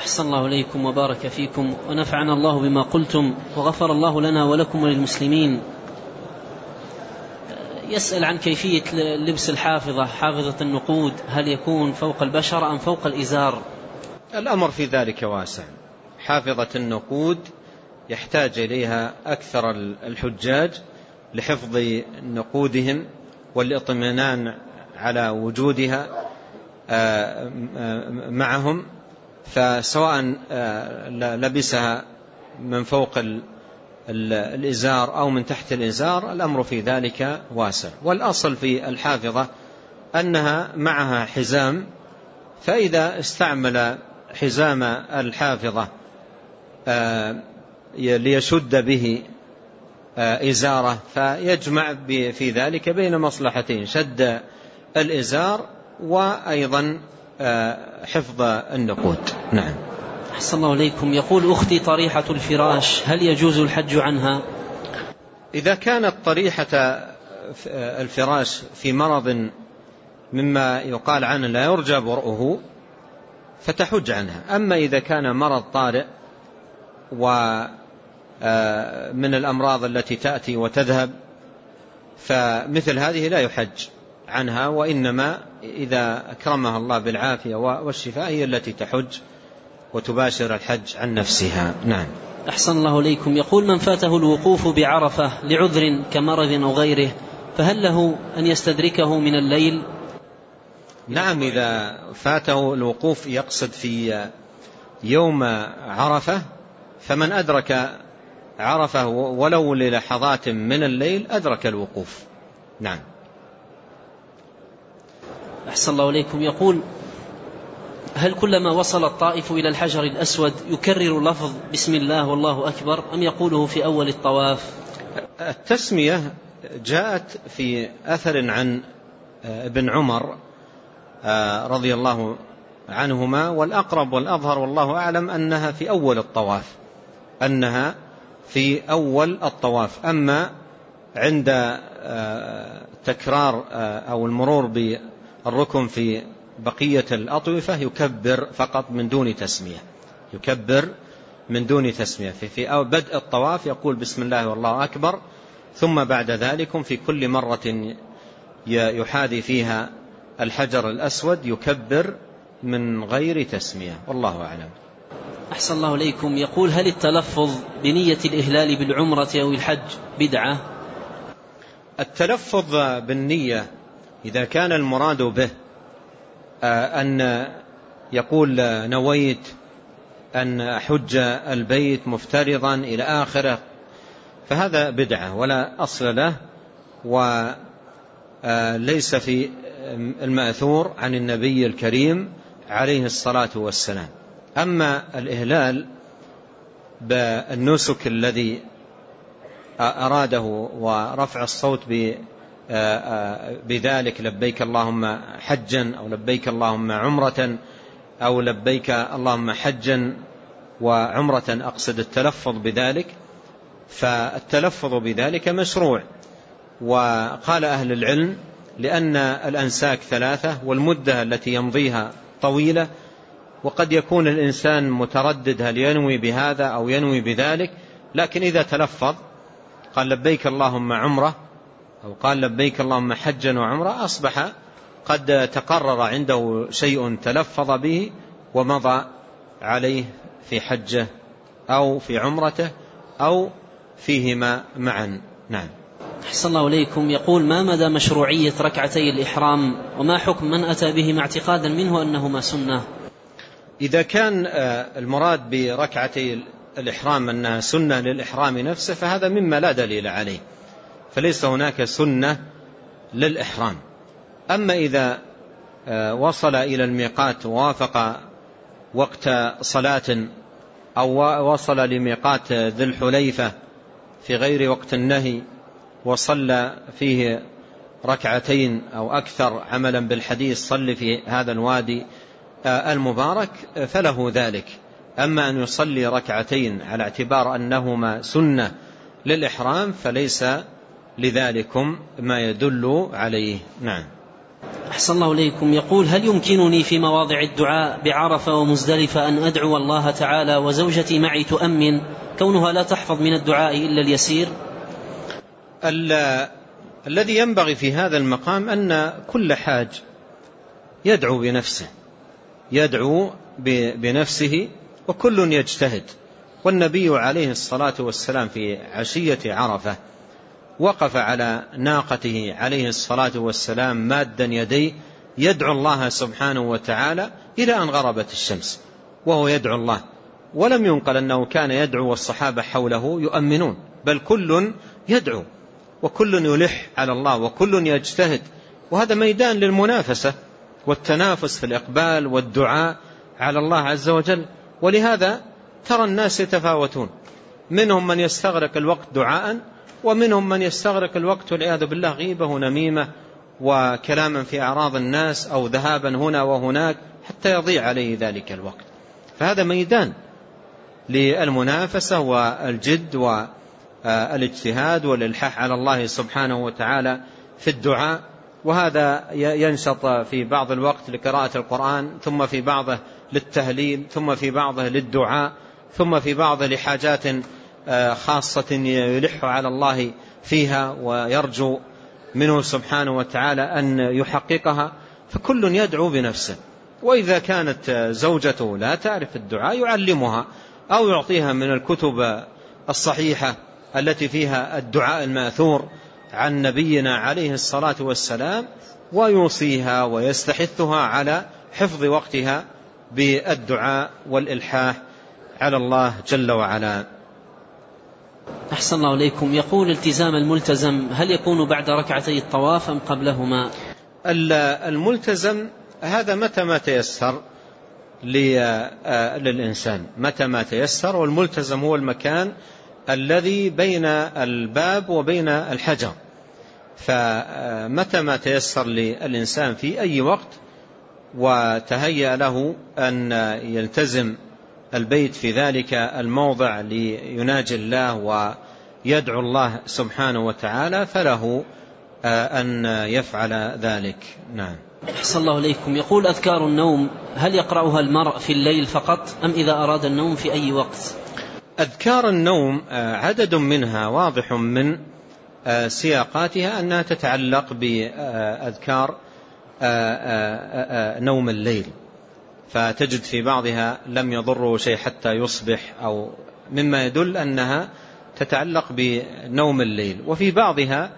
أحسن الله إليكم وبارك فيكم ونفعنا الله بما قلتم وغفر الله لنا ولكم وللمسلمين. يسأل عن كيفية لبس الحافظة حافظة النقود هل يكون فوق البشرة أم فوق الإزار؟ الأمر في ذلك واسع. حافظة النقود يحتاج إليها أكثر الحجاج لحفظ نقودهم والإطمئنان على وجودها آه، آه، معهم. فسواء آه، لبسها من فوق الإزار أو من تحت الإزار الأمر في ذلك واسع. والأصل في الحافظة أنها معها حزام فإذا استعمل حزام الحافظة ليشد به إزارة فيجمع في ذلك بين مصلحتين شد الإزار وأيضا حفظ النقود. نعم. أحسن الله إليكم. يقول أختي طريحة الفراش هل يجوز الحج عنها؟ إذا كانت طريحة الفراش في مرض مما يقال عنه لا يرجى برؤه فتحج عنها. أما إذا كان مرض طارئ ومن الأمراض التي تأتي وتذهب فمثل هذه لا يحج. عنها وإنما إذا أكرمها الله بالعافية والشفاء هي التي تحج وتباشر الحج عن نفسها. نعم. أحسن الله إليكم. يقول من فاته الوقوف بعرفة لعذر كمرض أو غيره فهل له أن يستدركه من الليل؟ نعم إذا فاته الوقوف يقصد في يوم عرفة فمن أدرك عرفة ولو للحظات من الليل أدرك الوقوف. نعم. أحسن الله إليكم. يقول هل كلما وصل الطائف إلى الحجر الأسود يكرر لفظ بسم الله والله أكبر أم يقوله في أول الطواف؟ التسمية جاءت في أثر عن ابن عمر آه، رضي الله عنهما والأقرب والأظهر والله أعلم أنها في أول الطواف أنها في أول الطواف. أما عند آه، تكرار آه، أو المرور بالركن في بقية الأطوفة يكبر فقط من دون تسمية. يكبر من دون تسمية. في, في بدء الطواف يقول بسم الله والله أكبر ثم بعد ذلك في كل مرة يحاذي فيها الحجر الأسود يكبر من غير تسمية. والله أعلم. أحسن الله إليكم. يقول هل التلفظ بنية الإهلال بالعمرة أو الحج بدعة؟ التلفظ بالنية إذا كان المراد به آه، أن يقول نويت أن أحج البيت مفترضا إلى آخره فهذا بدعة ولا أصل له وليس في المأثور عن النبي الكريم عليه الصلاة والسلام. أما الإهلال بالنسك الذي أراده ورفع الصوت بذلك لبيك اللهم حجا أو لبيك اللهم عمرة أو لبيك اللهم حجا وعمرة أقصد التلفظ بذلك. فالتلفظ بذلك مشروع. وقال أهل العلم لأن الأنساك ثلاثة والمدة التي يمضيها طويلة وقد يكون الإنسان متردد هل ينوي بهذا أو ينوي بذلك. لكن إذا تلفظ قال لبيك اللهم عمرة أو قال لبيك اللهم حجا وعمره أصبح قد تقرر عنده شيء تلفظ به ومضى عليه في حجه أو في عمرته أو فيهما معا. نعم. أحسن الله إليكم. يقول ما مدى مشروعية ركعتي الإحرام وما حكم من أتى بهما اعتقادا منه أنهما سنة؟ إذا كان آه، المراد بركعتي الإحرام أنها سنة للإحرام نفسه فهذا مما لا دليل عليه. فليس هناك سنة للإحرام. أما إذا آه، وصل إلى الميقات ووافق وقت صلاة أو وصل لميقات ذي الحليفة في غير وقت النهي وصلى فيه ركعتين أو أكثر عملا بالحديث صل في هذا الوادي آه، المبارك فله ذلك. أما أن يصلي ركعتين على اعتبار أنهما سنة للإحرام فليس لذلكم ما يدل عليه. نعم. أحسن الله إليكم. يقول هل يمكنني في مواضع الدعاء بعرفة ومزدلفة أن أدعو الله تعالى وزوجتي معي تؤمن كونها لا تحفظ من الدعاء إلا اليسير؟ الذي ينبغي في هذا المقام أن كل حاج يدعو بنفسه يدعو بنفسه وكل يجتهد. والنبي عليه الصلاة والسلام في عشية عرفة وقف على ناقته عليه الصلاة والسلام مادا يديه يدعو الله سبحانه وتعالى إلى أن غربت الشمس وهو يدعو الله. ولم ينقل أنه كان يدعو والصحابة حوله يؤمنون بل كل يدعو وكل يلح على الله وكل يجتهد. وهذا ميدان للمنافسة والتنافس في الإقبال والدعاء على الله عز وجل. ولهذا ترى الناس يتفاوتون منهم من يستغرق الوقت دعاء ومنهم من يستغرق الوقت والعياذ بالله غيبة ونميمة وكلاما في أعراض الناس أو ذهابا هنا وهناك حتى يضيع عليه ذلك الوقت. فهذا ميدان للمنافسة والجد والإجتهاد والإلحاح على الله سبحانه وتعالى في الدعاء. وهذا ينشط في بعض الوقت لقراءة القرآن ثم في بعضه للتهليل ثم في بعضه للدعاء ثم في بعضه لحاجات خاصة يلح على الله فيها ويرجو منه سبحانه وتعالى أن يحققها فكل يدعو بنفسه. وإذا كانت زوجته لا تعرف الدعاء يعلمها أو يعطيها من الكتب الصحيحة التي فيها الدعاء المأثور عن نبينا عليه الصلاة والسلام ويوصيها ويستحثها على حفظ وقتها بالدعاء والإلحاح على الله جل وعلا. أحسن الله إليكم. يقول التزام الملتزم هل يكون بعد ركعتي الطواف أم قبلهما؟ الملتزم هذا متى ما تيسر للإنسان؟ متى ما تيسر والملتزم هو المكان الذي بين الباب وبين الحجر. فمتى ما تيسر للإنسان في أي وقت وتهيأ له أن يلتزم البيت في ذلك الموضع ليناجي الله ويدعو الله سبحانه وتعالى فله آه، أن يفعل ذلك. نعم. أحسن الله إليكم. يقول أذكار النوم هل يقرأها المرء في الليل فقط أم إذا أراد النوم في أي وقت؟ أذكار النوم آه، عدد منها واضح من آه، سياقاتها أنها تتعلق بأذكار نوم الليل. فتجد في بعضها لم يضره شيء حتى يصبح أو مما يدل أنها تتعلق بنوم الليل. وفي بعضها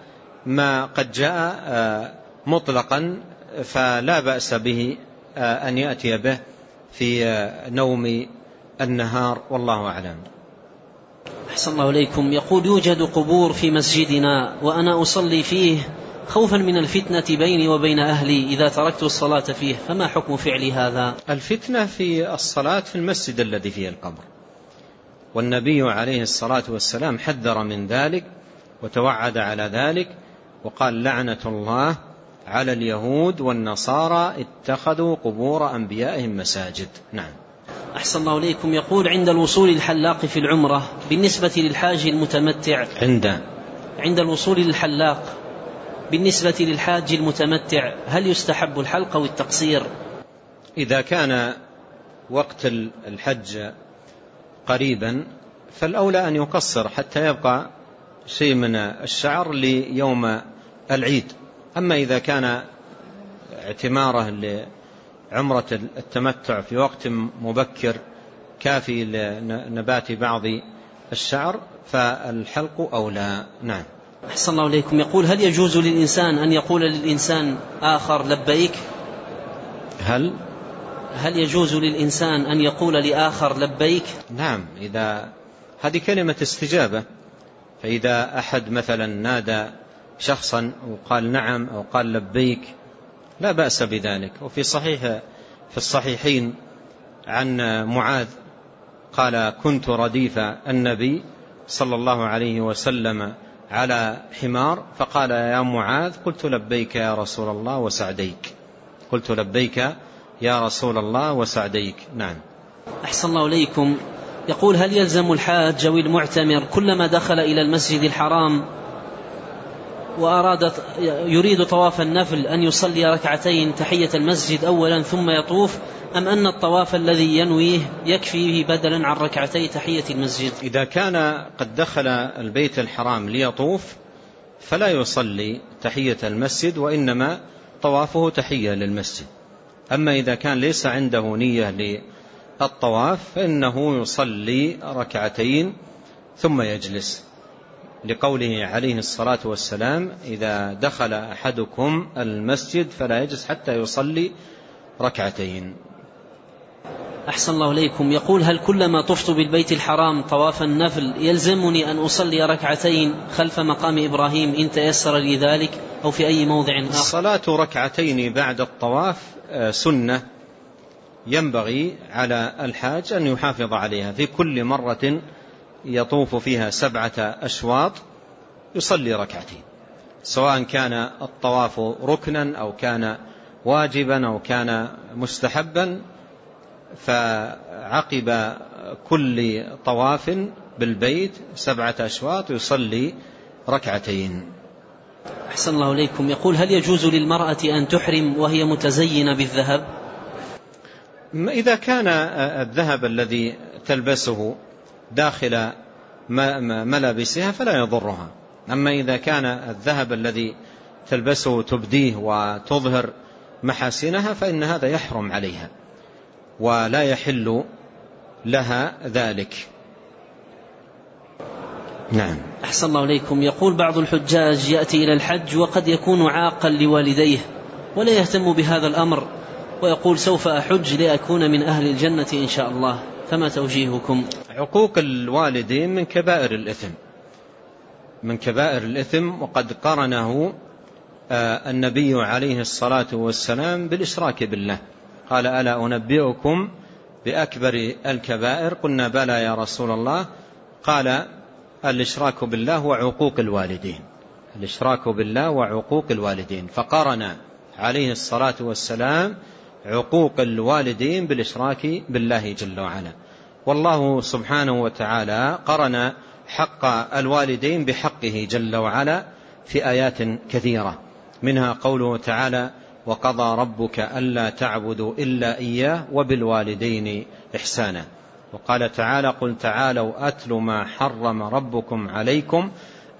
ما قد جاء آه، مطلقا فلا بأس به آه، أن يأتي به في آه، نوم النهار. والله أعلم. أحسن الله إليكم. يقول يوجد قبور في مسجدنا وأنا أصلي فيه خوفا من الفتنة بيني وبين أهلي إذا تركت الصلاة فيه فما حكم فعلي هذا؟ الفتنة في الصلاة في المسجد الذي فيه القبر. والنبي عليه الصلاة والسلام حذر من ذلك وتوعد على ذلك وقال لعنة الله على اليهود والنصارى اتخذوا قبور أنبيائهم مساجد. نعم. أحسن الله إليكم. يقول عند الوصول الحلاق في العمرة بالنسبة للحاج المتمتع عند. عند الوصول للحلاق بالنسبة للحاج المتمتع هل يستحب الحلق أو التقصير؟ إذا كان وقت الحج قريبا فالأولى أن يقصر حتى يبقى شيء من الشعر ليوم العيد. أما إذا كان اعتماره لعمرة التمتع في وقت مبكر كافي لنبات بعض الشعر فالحلق أولى. نعم. أحسن الله إليكم. يقول هل يجوز للإنسان أن يقول للإنسان آخر لبيك؟ هل؟ هل يجوز للإنسان أن يقول لآخر لبيك؟ نعم إذا هذه كلمة استجابة. فإذا أحد مثلا نادى شخصا وقال نعم أو قال لبيك لا بأس بذلك. وفي صحيح في الصحيحين عن معاذ قال كنت رديف النبي صلى الله عليه وسلم على حمار فقال يا معاذ قلت لبيك يا رسول الله وسعديك. قلت لبيك يا رسول الله وسعديك. نعم. أحسن الله إليكم. يقول هل يلزم الحاج أو المعتمر كلما دخل إلى المسجد الحرام وأراد يريد طواف النفل أن يصلي ركعتين تحية المسجد أولا ثم يطوف أم أن الطواف الذي ينويه يكفيه بدلا عن ركعتي تحية المسجد؟ إذا كان قد دخل البيت الحرام ليطوف فلا يصلي تحية المسجد وإنما طوافه تحية للمسجد. أما إذا كان ليس عنده نية للطواف فإنه يصلي ركعتين ثم يجلس. لقوله عليه الصلاة والسلام إذا دخل أحدكم المسجد فلا يجلس حتى يصلي ركعتين. أحسن الله إليكم. يقول هل كلما طفت بالبيت الحرام طواف النفل يلزمني أن أصلي ركعتين خلف مقام إبراهيم إن تيسر لي ذلك أو في أي موضع آخر؟ الصلاة ركعتين بعد الطواف آه، سنة ينبغي على الحاج أن يحافظ عليها. في كل مرة يطوف فيها سبعة أشواط يصلي ركعتين. سواء كان الطواف ركنا أو كان واجبا أو كان مستحبا فعقب كل طواف بالبيت سبعة أشواط يصلي ركعتين. أحسن الله إليكم. يقول هل يجوز للمرأة أن تحرم وهي متزينة بالذهب؟ إذا كان الذهب الذي تلبسه داخل ملابسها فلا يضرها. أما إذا كان الذهب الذي تلبسه تبديه وتظهر محاسنها فإن هذا يحرم عليها. ولا يحل لها ذلك. نعم. أحسن الله إليكم يقول بعض الحجاج يأتي إلى الحج وقد يكون عاقا لوالديه ولا يهتم بهذا الأمر ويقول سوف أحج لأكون من أهل الجنة إن شاء الله. فما توجيهكم؟ عقوق الوالدين من كبائر الإثم. من كبائر الإثم وقد قرنه آه، النبي عليه الصلاة والسلام بالإشراك بالله. قال ألا أنبئكم بأكبر الكبائر؟ قلنا بلى يا رسول الله. قال الإشراك بالله وعقوق الوالدين. الإشراك بالله وعقوق الوالدين. فقرن عليه الصلاة والسلام عقوق الوالدين بالإشراك بالله جل وعلا. والله سبحانه وتعالى قرن حق الوالدين بحقه جل وعلا في آيات كثيرة. منها قوله تعالى وقضى ربك ألا تعبدوا إلا إياه وبالوالدين إحسانا. وقال تعالى قل تعالوا أتل ما حرم ربكم عليكم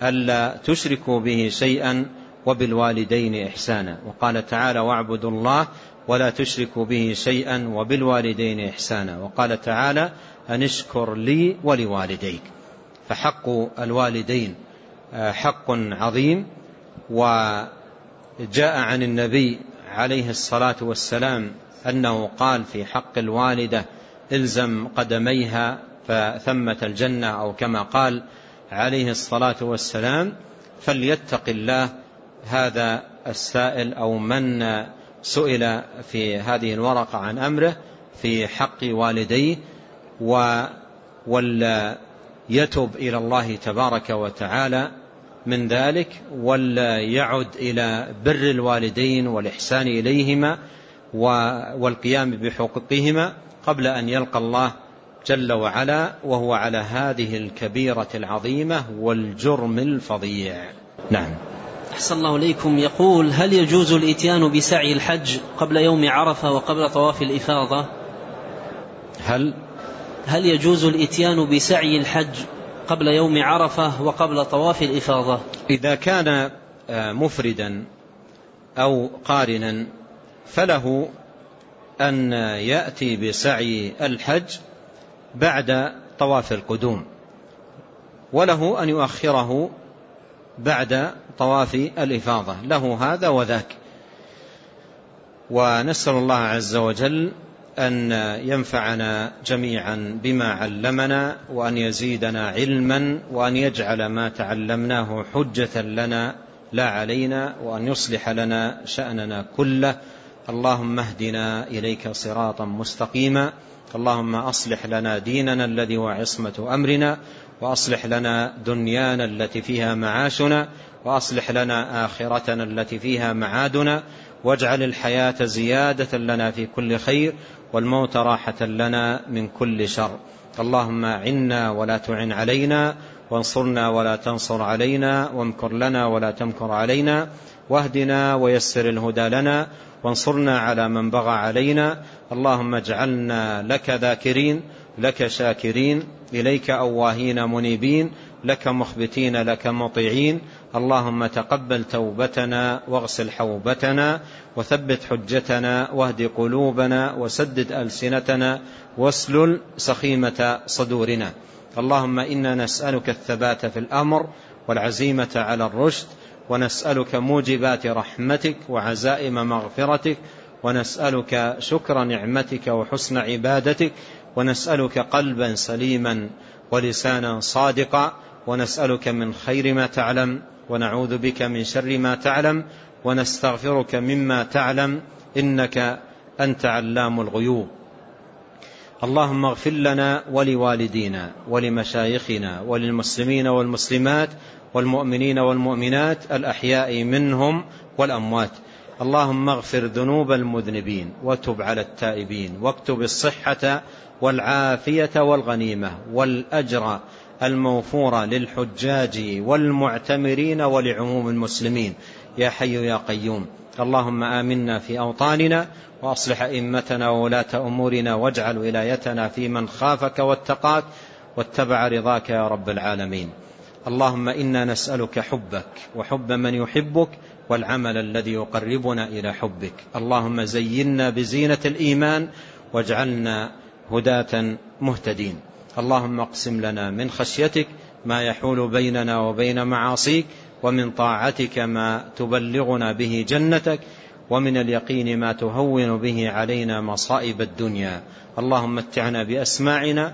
ألا تشركوا به شيئا وبالوالدين إحسانا. وقال تعالى واعبدوا الله ولا تشركوا به شيئا وبالوالدين إحسانا. وقال تعالى أن اشكر لي ولوالديك. فحق الوالدين آه، حق عظيم. وجاء عن النبي عليه الصلاة والسلام أنه قال في حق الوالدة إلزم قدميها فثمة الجنة أو كما قال عليه الصلاة والسلام فليتق الله هذا السائل أو من سئل في هذه الورقة عن أمره في حق والديه وليتب إلى الله تبارك وتعالى من ذلك ولا يعد إلى بر الوالدين والإحسان إليهما والقيام بحقوقهما قبل أن يلقى الله جل وعلا وهو على هذه الكبيرة العظيمة والجرم الفظيع. نعم. أحسن الله إليكم. يقول هل يجوز الإتيان بسعي الحج قبل يوم عرفة وقبل طواف الإفاضة؟ هل؟ هل يجوز الإتيان بسعي الحج قبل يوم عرفة وقبل طواف الإفاضة. إذا كان آه، مفردا أو قارنا فله أن يأتي بسعي الحج بعد طواف القدوم وله أن يؤخره بعد طواف الإفاضة. له هذا وذاك. ونسأل الله عز وجل أن ينفعنا جميعا بما علمنا وأن يزيدنا علما وأن يجعل ما تعلمناه حجة لنا لا علينا وأن يصلح لنا شأننا كله. اللهم اهدنا إليك صراطا مستقيما. اللهم أصلح لنا ديننا الذي هو عصمة أمرنا. وأصلح لنا دنيانا التي فيها معاشنا وأصلح لنا آخرتنا التي فيها معادنا واجعل الحياة زيادة لنا في كل خير والموت راحة لنا من كل شر. اللهم عنا ولا تعن علينا وانصرنا ولا تنصر علينا وامكر لنا ولا تمكر علينا واهدنا ويسر الهدى لنا وانصرنا على من بغى علينا. اللهم اجعلنا لك ذاكرين لك شاكرين إليك أواهين منيبين لك مخبتين لك مطيعين. اللهم تقبل توبتنا واغسل حوبتنا وثبت حجتنا واهد قلوبنا وسدد ألسنتنا واسلل سخيمة صدورنا. اللهم إنا نسألك الثبات في الأمر والعزيمة على الرشد ونسألك موجبات رحمتك وعزائم مغفرتك ونسألك شكر نعمتك وحسن عبادتك ونسألك قلبا سليما ولسانا صادقا ونسألك من خير ما تعلم ونعوذ بك من شر ما تعلم ونستغفرك مما تعلم إنك أنت علام الغيوب. اللهم اغفر لنا ولوالدينا ولمشايخنا وللمسلمين والمسلمات والمؤمنين والمؤمنات الأحياء منهم والأموات. اللهم اغفر ذنوب المذنبين وتب على التائبين واكتب الصحة والعافية والغنيمة والأجر الموفور للحجاج والمعتمرين ولعموم المسلمين. يا حي يا قيوم اللهم آمنا في أوطاننا وأصلح أئمتنا وولاة أمورنا واجعل ولايتنا في من خافك واتقاك واتبع رضاك يا رب العالمين. اللهم إنا نسألك حبك وحب من يحبك والعمل الذي يقربنا إلى حبك. اللهم زينا بزينة الإيمان واجعلنا هداة مهتدين. اللهم اقسم لنا من خشيتك ما يحول بيننا وبين معاصيك ومن طاعتك ما تبلغنا به جنتك ومن اليقين ما تهون به علينا مصائب الدنيا. اللهم متعنا بأسماعنا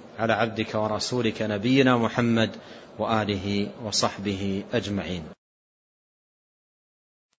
على عبدك ورسولك نبينا محمد وآله وصحبه أجمعين.